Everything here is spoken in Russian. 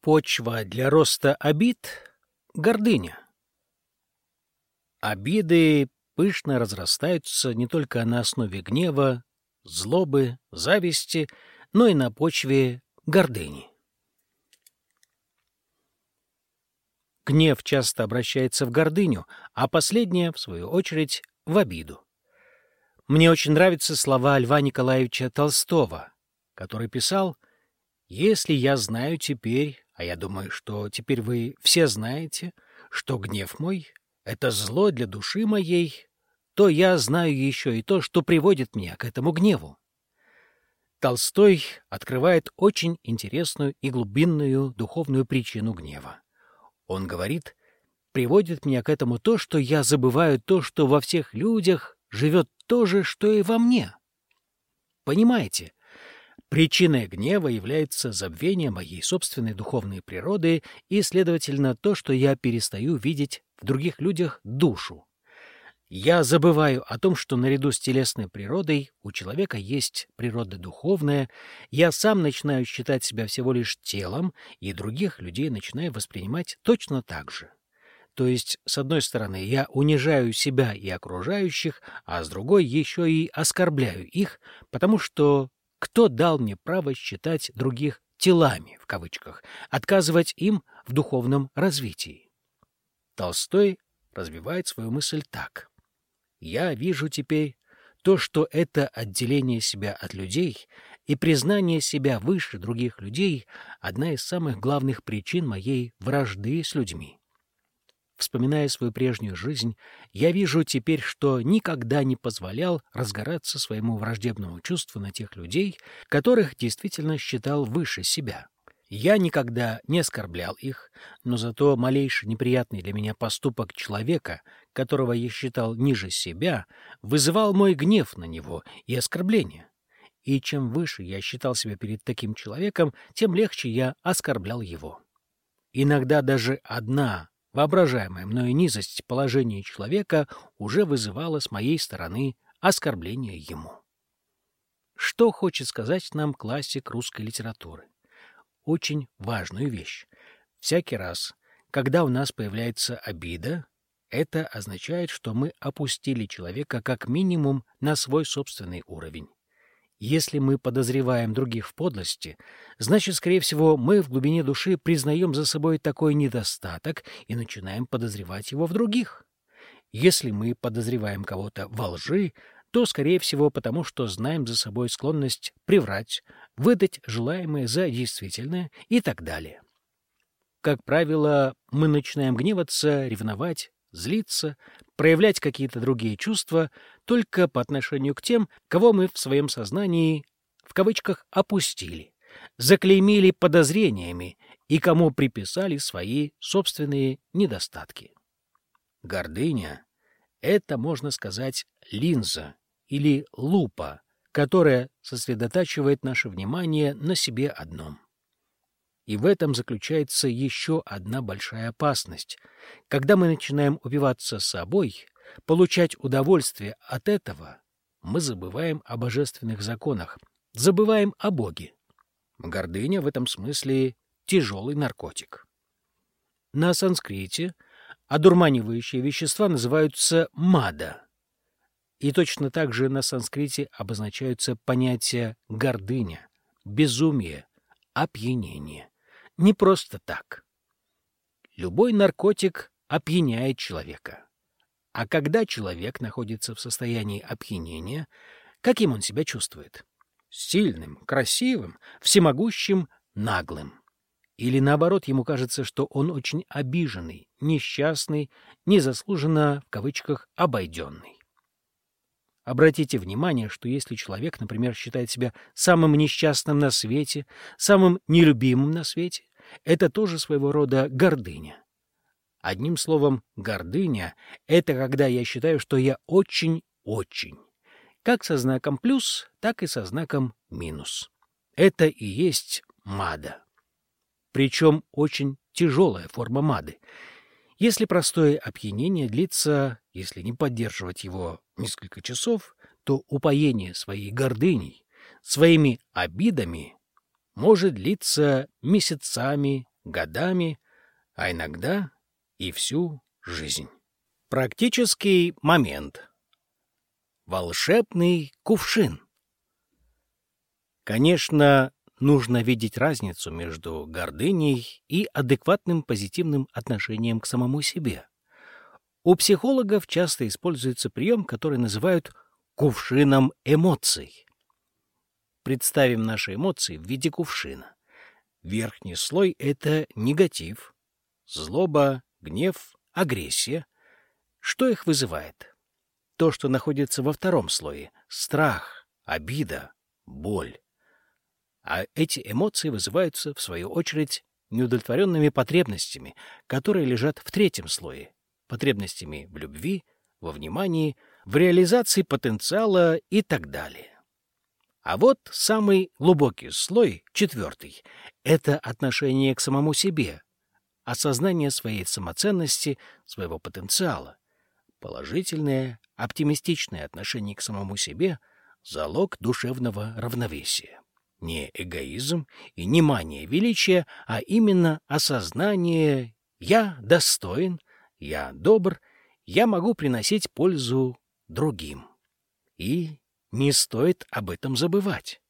Почва для роста обид — гордыня. Обиды пышно разрастаются не только на основе гнева, злобы, зависти, но и на почве гордыни. Гнев часто обращается в гордыню, а последняя, в свою очередь, в обиду. Мне очень нравятся слова Льва Николаевича Толстого, который писал «Если я знаю теперь, а я думаю, что теперь вы все знаете, что гнев мой — это зло для души моей, то я знаю еще и то, что приводит меня к этому гневу». Толстой открывает очень интересную и глубинную духовную причину гнева. Он говорит, приводит меня к этому то, что я забываю то, что во всех людях живет то же, что и во мне. Понимаете, причиной гнева является забвение моей собственной духовной природы и, следовательно, то, что я перестаю видеть в других людях душу. Я забываю о том, что наряду с телесной природой у человека есть природа духовная, я сам начинаю считать себя всего лишь телом, и других людей начинаю воспринимать точно так же. То есть, с одной стороны, я унижаю себя и окружающих, а с другой еще и оскорбляю их, потому что кто дал мне право считать других «телами», в кавычках, отказывать им в духовном развитии? Толстой развивает свою мысль так. Я вижу теперь то, что это отделение себя от людей и признание себя выше других людей — одна из самых главных причин моей вражды с людьми. Вспоминая свою прежнюю жизнь, я вижу теперь, что никогда не позволял разгораться своему враждебному чувству на тех людей, которых действительно считал выше себя. Я никогда не оскорблял их, но зато малейший неприятный для меня поступок человека, которого я считал ниже себя, вызывал мой гнев на него и оскорбление. И чем выше я считал себя перед таким человеком, тем легче я оскорблял его. Иногда даже одна воображаемая мною низость положения человека уже вызывала с моей стороны оскорбление ему. Что хочет сказать нам классик русской литературы? очень важную вещь. Всякий раз, когда у нас появляется обида, это означает, что мы опустили человека как минимум на свой собственный уровень. Если мы подозреваем других в подлости, значит, скорее всего, мы в глубине души признаем за собой такой недостаток и начинаем подозревать его в других. Если мы подозреваем кого-то во лжи, то, скорее всего, потому что знаем за собой склонность приврать, выдать желаемое за действительное и так далее. Как правило, мы начинаем гневаться, ревновать, злиться, проявлять какие-то другие чувства только по отношению к тем, кого мы в своем сознании в кавычках «опустили», заклеймили подозрениями и кому приписали свои собственные недостатки. Гордыня — это, можно сказать, линза или лупа, которая сосредотачивает наше внимание на себе одном. И в этом заключается еще одна большая опасность. Когда мы начинаем убиваться собой, получать удовольствие от этого, мы забываем о божественных законах, забываем о Боге. Гордыня в этом смысле тяжелый наркотик. На санскрите одурманивающие вещества называются мада — и точно так же на санскрите обозначаются понятия гордыня, безумие, опьянение. Не просто так. Любой наркотик опьяняет человека. А когда человек находится в состоянии опьянения, каким он себя чувствует? Сильным, красивым, всемогущим, наглым. Или наоборот, ему кажется, что он очень обиженный, несчастный, незаслуженно, в кавычках, обойденный. Обратите внимание, что если человек, например, считает себя самым несчастным на свете, самым нелюбимым на свете, это тоже своего рода гордыня. Одним словом, гордыня — это когда я считаю, что я очень-очень. Как со знаком плюс, так и со знаком минус. Это и есть мада. Причем очень тяжелая форма мады. Если простое опьянение длится, если не поддерживать его несколько часов, то упоение своей гордыней, своими обидами может длиться месяцами, годами, а иногда и всю жизнь. Практический момент. Волшебный кувшин. Конечно, нужно видеть разницу между гордыней и адекватным позитивным отношением к самому себе. У психологов часто используется прием, который называют кувшином эмоций. Представим наши эмоции в виде кувшина. Верхний слой — это негатив, злоба, гнев, агрессия. Что их вызывает? То, что находится во втором слое — страх, обида, боль. А эти эмоции вызываются, в свою очередь, неудовлетворенными потребностями, которые лежат в третьем слое — потребностями в любви, во внимании, в реализации потенциала и так далее. А вот самый глубокий слой, четвертый, — это отношение к самому себе, осознание своей самоценности, своего потенциала. Положительное, оптимистичное отношение к самому себе — залог душевного равновесия. Не эгоизм и не мания величия, а именно осознание «я достоин», «я добр», «я могу приносить пользу другим». И не стоит об этом забывать.